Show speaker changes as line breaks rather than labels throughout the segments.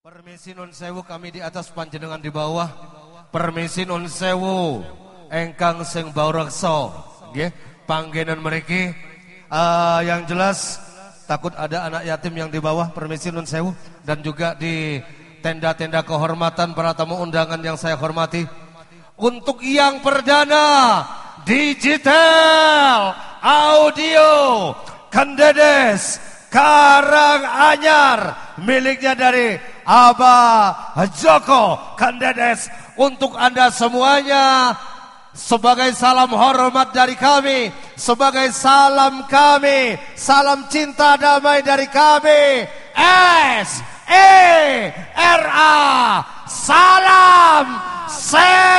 Permisi non sewu kami di atas panjenengan di bawah. Permisi non sewu engkang sing baurekso. Nggih, panggenan mereka uh, yang jelas takut ada anak yatim yang di bawah. Permisi non sewu dan juga di tenda-tenda kehormatan para tamu undangan yang saya hormati. Untuk yang perdana digital audio Kendedes Karang Anyar miliknya dari Aba Joko Kandedes untuk Anda semuanya sebagai salam hormat dari kami, sebagai salam kami, salam cinta damai dari kami. S E R A Salam Serang.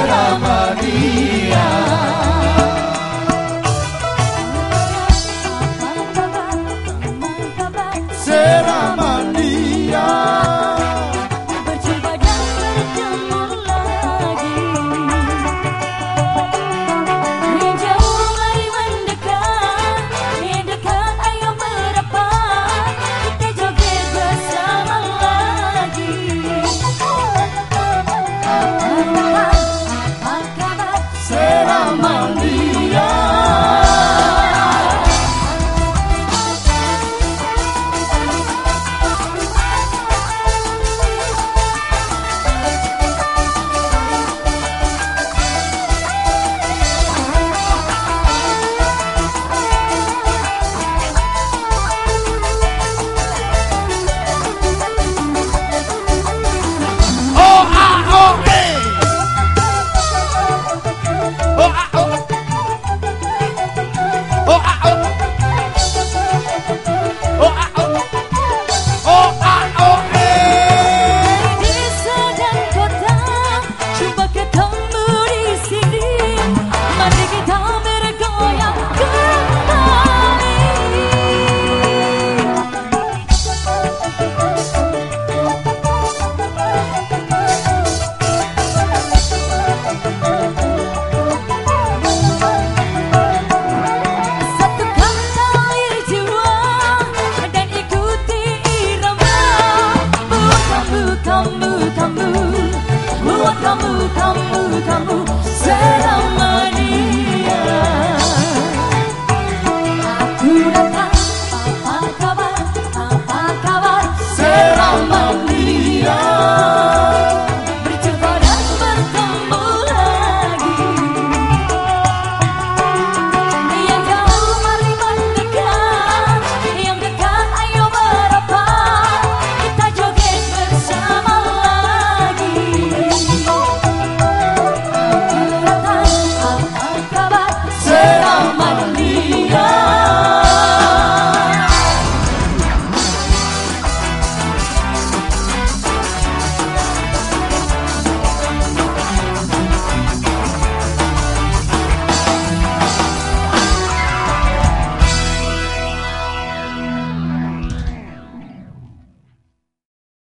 Vera Maria. come,